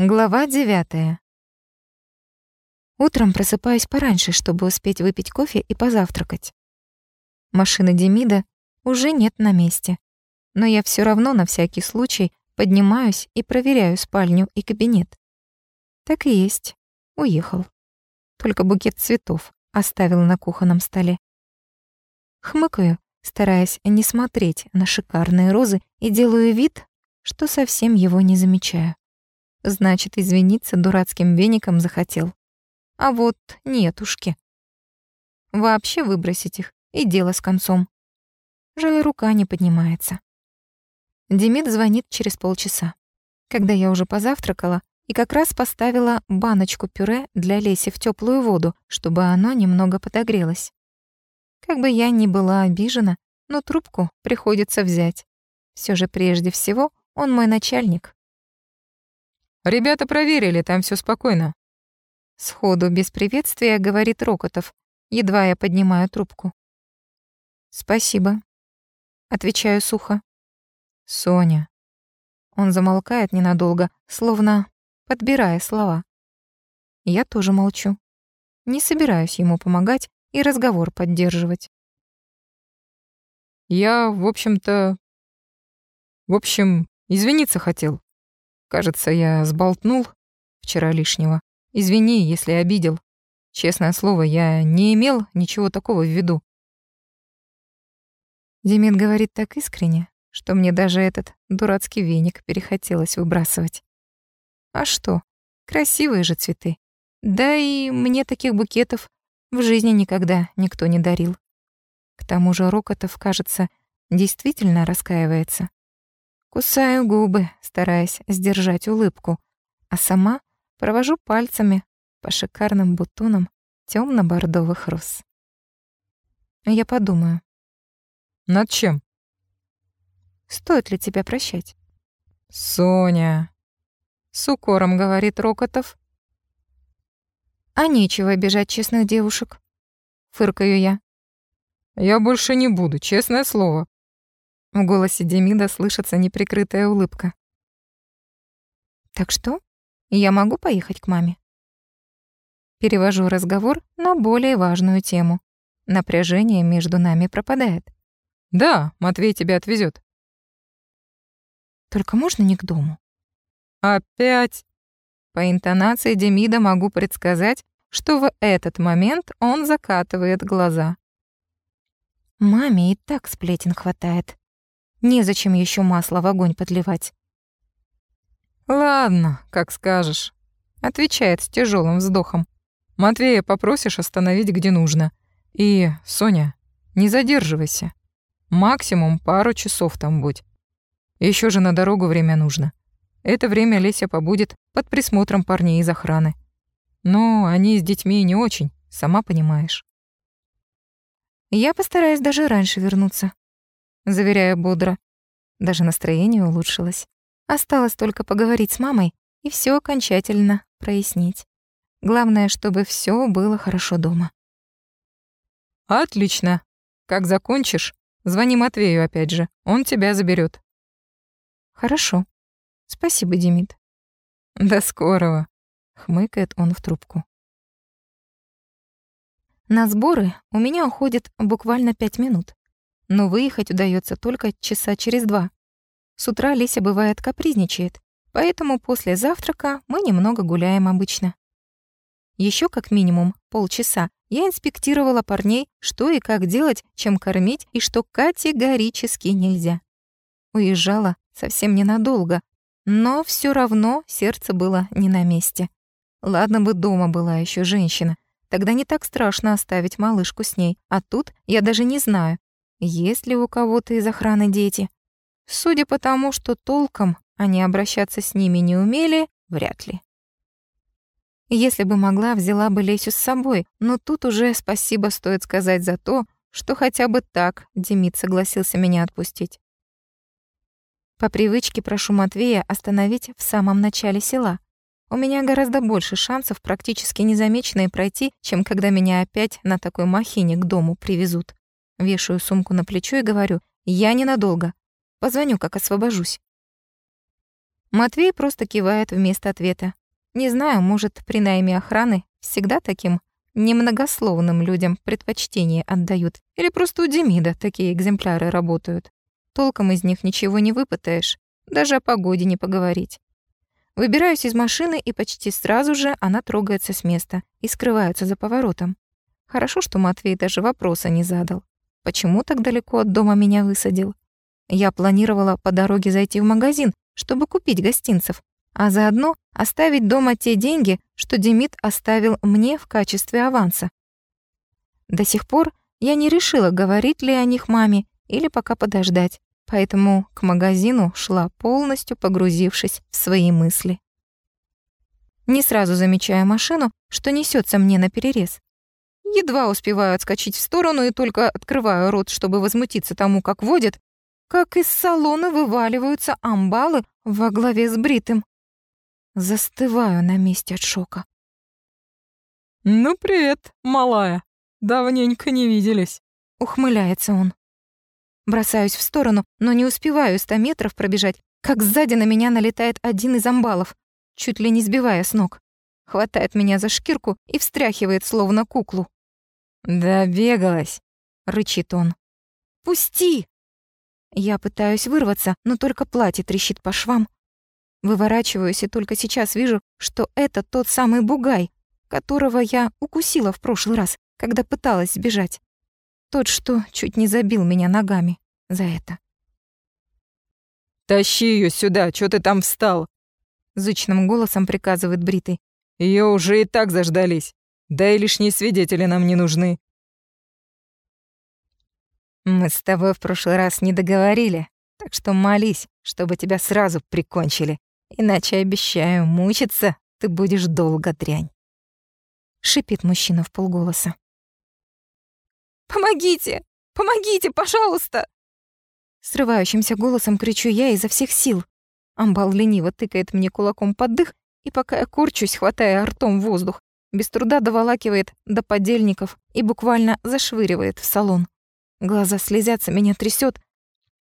Глава девятая. Утром просыпаюсь пораньше, чтобы успеть выпить кофе и позавтракать. Машины Демида уже нет на месте, но я все равно на всякий случай поднимаюсь и проверяю спальню и кабинет. Так и есть, уехал. Только букет цветов оставил на кухонном столе. Хмыкаю, стараясь не смотреть на шикарные розы и делаю вид, что совсем его не замечаю. Значит, извиниться дурацким веником захотел. А вот нетушки. Вообще выбросить их, и дело с концом. Жаль, рука не поднимается. Демид звонит через полчаса, когда я уже позавтракала и как раз поставила баночку пюре для Леси в теплую воду, чтобы оно немного подогрелось. Как бы я ни была обижена, но трубку приходится взять. Все же прежде всего он мой начальник. «Ребята проверили, там все спокойно», Сходу, без приветствия, говорит Рокотов, едва я поднимаю трубку. «Спасибо», — отвечаю сухо. «Соня». Он замолкает ненадолго, словно подбирая слова. Я тоже молчу. Не собираюсь ему помогать и разговор поддерживать. «Я, в общем-то... В общем, извиниться хотел. Кажется, я сболтнул вчера лишнего. Извини, если обидел. Честное слово, я не имел ничего такого в виду. Демид говорит так искренне, что мне даже этот дурацкий веник перехотелось выбрасывать. А что? Красивые же цветы. Да и мне таких букетов в жизни никогда никто не дарил. К тому же Рокотов, кажется, действительно раскаивается. Кусаю губы, стараясь сдержать улыбку, а сама Провожу пальцами по шикарным бутонам темно бордовых роз. Я подумаю. Над чем? Стоит ли тебя прощать? Соня. С укором говорит Рокотов. А нечего обижать честных девушек. Фыркаю я. Я больше не буду, честное слово. В голосе Демида слышится неприкрытая улыбка. Так что? Я могу поехать к маме? Перевожу разговор на более важную тему. Напряжение между нами пропадает. Да, Матвей тебя отвезет. Только можно не к дому? Опять? По интонации Демида могу предсказать, что в этот момент он закатывает глаза. Маме и так сплетен хватает. Незачем еще масло в огонь подливать. «Ладно, как скажешь», — отвечает с тяжелым вздохом. «Матвея попросишь остановить, где нужно. И, Соня, не задерживайся. Максимум пару часов там будь. Еще же на дорогу время нужно. Это время Леся побудет под присмотром парней из охраны. Но они с детьми не очень, сама понимаешь». «Я постараюсь даже раньше вернуться», — заверяю бодро. Даже настроение улучшилось. Осталось только поговорить с мамой и все окончательно прояснить. Главное, чтобы все было хорошо дома. Отлично. Как закончишь, звони Матвею опять же. Он тебя заберет. Хорошо. Спасибо, Демид. До скорого, хмыкает он в трубку. На сборы у меня уходит буквально пять минут, но выехать удается только часа через два. С утра Леся бывает капризничает, поэтому после завтрака мы немного гуляем обычно. Еще как минимум полчаса я инспектировала парней, что и как делать, чем кормить и что категорически нельзя. Уезжала совсем ненадолго, но все равно сердце было не на месте. Ладно бы дома была еще женщина, тогда не так страшно оставить малышку с ней, а тут я даже не знаю, есть ли у кого-то из охраны дети. Судя по тому, что толком они обращаться с ними не умели, вряд ли. Если бы могла, взяла бы Лесю с собой, но тут уже спасибо стоит сказать за то, что хотя бы так Демид согласился меня отпустить. По привычке прошу Матвея остановить в самом начале села. У меня гораздо больше шансов практически незамеченные пройти, чем когда меня опять на такой махине к дому привезут. Вешаю сумку на плечо и говорю, я ненадолго, Позвоню, как освобожусь. Матвей просто кивает вместо ответа. Не знаю, может, при найме охраны всегда таким немногословным людям предпочтение отдают. Или просто у Демида такие экземпляры работают. Толком из них ничего не выпытаешь, даже о погоде не поговорить. Выбираюсь из машины, и почти сразу же она трогается с места и скрывается за поворотом. Хорошо, что Матвей даже вопроса не задал. Почему так далеко от дома меня высадил? Я планировала по дороге зайти в магазин, чтобы купить гостинцев, а заодно оставить дома те деньги, что Демид оставил мне в качестве аванса. До сих пор я не решила, говорить ли о них маме или пока подождать поэтому к магазину шла полностью погрузившись в свои мысли. Не сразу замечая машину, что несется мне на перерез. Едва успеваю отскочить в сторону и только открываю рот, чтобы возмутиться тому, как водят, как из салона вываливаются амбалы во главе с бритым. Застываю на месте от шока. «Ну, привет, малая. Давненько не виделись», — ухмыляется он. Бросаюсь в сторону, но не успеваю ста метров пробежать, как сзади на меня налетает один из амбалов, чуть ли не сбивая с ног. Хватает меня за шкирку и встряхивает, словно куклу. «Добегалась», — рычит он. «Пусти!» Я пытаюсь вырваться, но только платье трещит по швам. Выворачиваюсь и только сейчас вижу, что это тот самый бугай, которого я укусила в прошлый раз, когда пыталась сбежать. Тот, что чуть не забил меня ногами за это. «Тащи ее сюда, что ты там встал?» Зычным голосом приказывает Бритый. Ее уже и так заждались. Да и лишние свидетели нам не нужны. Мы с тобой в прошлый раз не договорили, так что молись, чтобы тебя сразу прикончили. Иначе, обещаю, мучиться ты будешь долго, дрянь. Шипит мужчина в полголоса. «Помогите! Помогите, пожалуйста!» Срывающимся голосом кричу я изо всех сил. Амбал лениво тыкает мне кулаком под дых, и пока я корчусь, хватая ртом воздух, без труда доволакивает до подельников и буквально зашвыривает в салон. Глаза слезятся, меня трясет.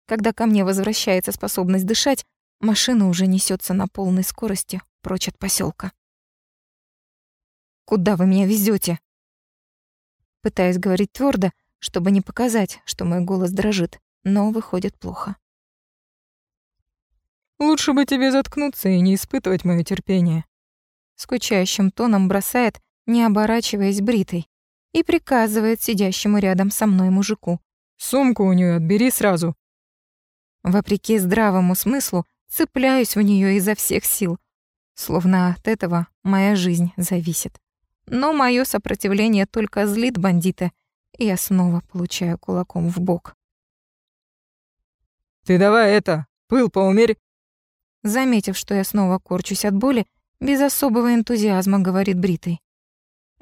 Когда ко мне возвращается способность дышать, машина уже несется на полной скорости прочь от поселка. «Куда вы меня везете? Пытаюсь говорить твердо, чтобы не показать, что мой голос дрожит, но выходит плохо. «Лучше бы тебе заткнуться и не испытывать моё терпение», скучающим тоном бросает, не оборачиваясь бритой, и приказывает сидящему рядом со мной мужику. «Сумку у неё отбери сразу». Вопреки здравому смыслу, цепляюсь в неё изо всех сил, словно от этого моя жизнь зависит. Но мое сопротивление только злит бандита, и я снова получаю кулаком в бок. «Ты давай это, пыл поумерь!» Заметив, что я снова корчусь от боли, без особого энтузиазма говорит Бритый.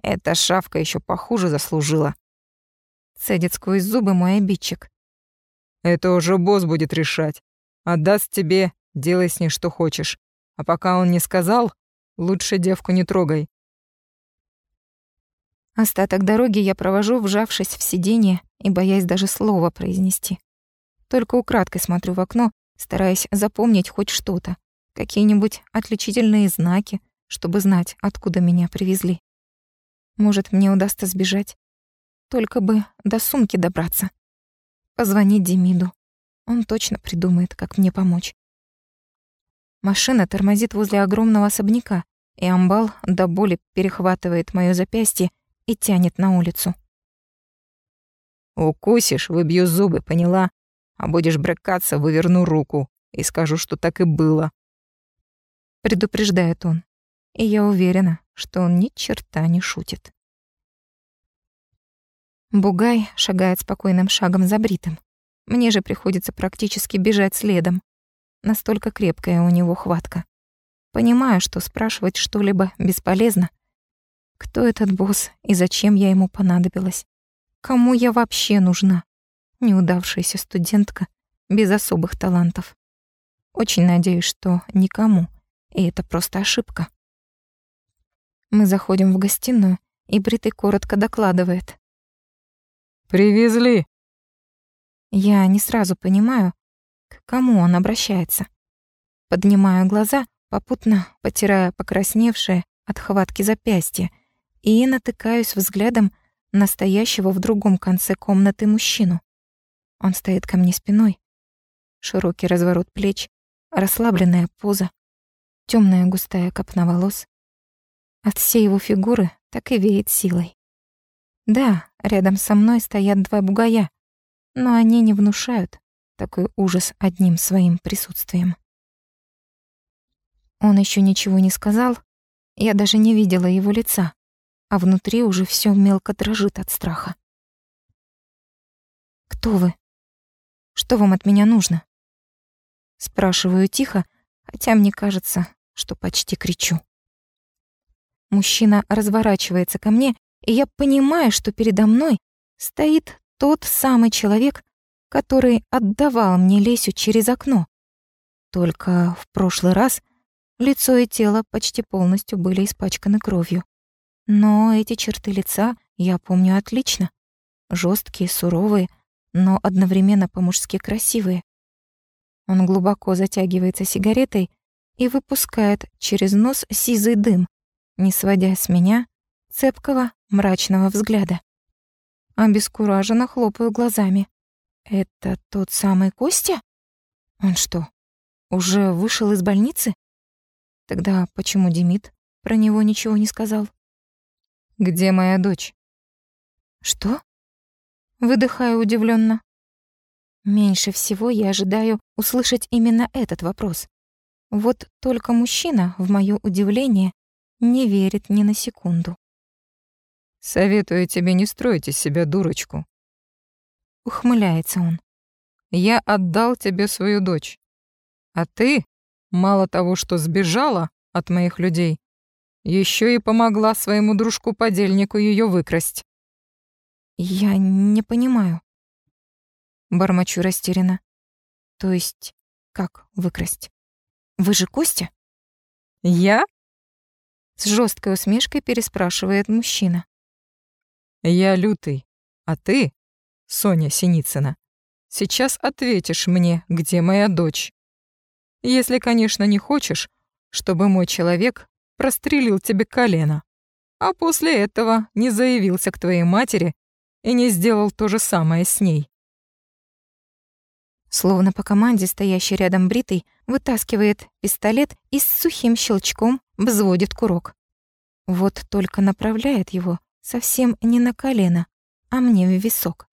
«Эта шавка еще похуже заслужила». Цедит сквозь зубы мой обидчик. «Это уже босс будет решать. Отдаст тебе, делай с ней что хочешь. А пока он не сказал, лучше девку не трогай. Остаток дороги я провожу, вжавшись в сиденье и боясь даже слова произнести. Только украдкой смотрю в окно, стараясь запомнить хоть что-то, какие-нибудь отличительные знаки, чтобы знать, откуда меня привезли. Может, мне удастся сбежать? Только бы до сумки добраться. Позвонить Демиду. Он точно придумает, как мне помочь. Машина тормозит возле огромного особняка, и амбал до боли перехватывает моё запястье и тянет на улицу. «Укусишь, выбью зубы, поняла? А будешь брыкаться, выверну руку и скажу, что так и было». Предупреждает он, и я уверена, что он ни черта не шутит. Бугай шагает спокойным шагом за бритым. Мне же приходится практически бежать следом. Настолько крепкая у него хватка. Понимаю, что спрашивать что-либо бесполезно, кто этот босс и зачем я ему понадобилась? Кому я вообще нужна? Неудавшаяся студентка без особых талантов. Очень надеюсь, что никому, и это просто ошибка. Мы заходим в гостиную, и Бритый коротко докладывает. «Привезли». Я не сразу понимаю, к кому он обращается. Поднимаю глаза, попутно потирая покрасневшее от хватки запястья, и натыкаюсь взглядом настоящего в другом конце комнаты мужчину. Он стоит ко мне спиной. Широкий разворот плеч, расслабленная поза, темная густая копна волос. От всей его фигуры так и веет силой. Да, рядом со мной стоят два бугая, но они не внушают такой ужас одним своим присутствием. Он еще ничего не сказал, я даже не видела его лица, а внутри уже все мелко дрожит от страха. «Кто вы? Что вам от меня нужно?» Спрашиваю тихо, хотя мне кажется, что почти кричу. Мужчина разворачивается ко мне, и я понимаю, что передо мной стоит тот самый человек, который отдавал мне Лесю через окно. Только в прошлый раз лицо и тело почти полностью были испачканы кровью. Но эти черты лица я помню отлично. жесткие, суровые, но одновременно по-мужски красивые. Он глубоко затягивается сигаретой и выпускает через нос сизый дым, не сводя с меня цепкого, мрачного взгляда. Обескураженно хлопаю глазами. «Это тот самый Костя? Он что, уже вышел из больницы? Тогда почему Демид про него ничего не сказал?» «Где моя дочь?» «Что?» Выдыхаю удивленно. Меньше всего я ожидаю услышать именно этот вопрос. Вот только мужчина, в моё удивление, не верит ни на секунду. «Советую тебе не строить из себя дурочку», — ухмыляется он. «Я отдал тебе свою дочь, а ты, мало того, что сбежала от моих людей, еще и помогла своему дружку-подельнику ее выкрасть». «Я не понимаю». Бормочу растерянно. «То есть, как выкрасть? Вы же Костя?» «Я?» С жесткой усмешкой переспрашивает мужчина. «Я лютый, а ты, Соня Синицына, сейчас ответишь мне, где моя дочь. Если, конечно, не хочешь, чтобы мой человек прострелил тебе колено, а после этого не заявился к твоей матери и не сделал то же самое с ней. Словно по команде стоящий рядом бритый вытаскивает пистолет и с сухим щелчком взводит курок. Вот только направляет его совсем не на колено, а мне в висок.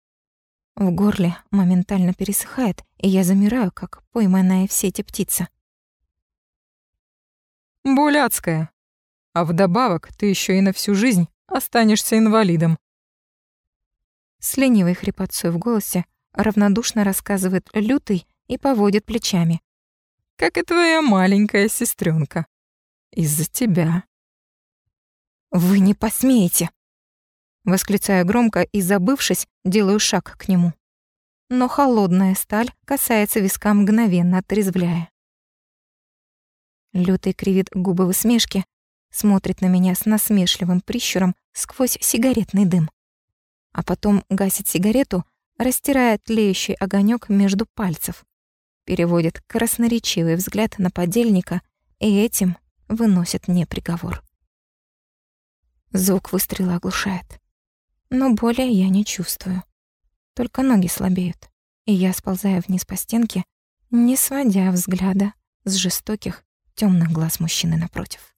В горле моментально пересыхает, и я замираю, как пойманная в сети птица. Боль адская. А вдобавок ты еще и на всю жизнь останешься инвалидом. С ленивой хрипотцой в голосе равнодушно рассказывает Лютый и поводит плечами. Как и твоя маленькая сестренка. Из-за тебя. Вы не посмеете. Восклицаю громко и, забывшись, делаю шаг к нему. Но холодная сталь касается виска мгновенно отрезвляя. Лютый кривит губы в усмешке, смотрит на меня с насмешливым прищуром сквозь сигаретный дым. А потом гасит сигарету, растирая тлеющий огонек между пальцев, переводит красноречивый взгляд на подельника и этим выносит мне приговор. Звук выстрела оглушает. Но боли я не чувствую. Только ноги слабеют, и я сползаю вниз по стенке, не сводя взгляда с жестоких темных глаз мужчины напротив.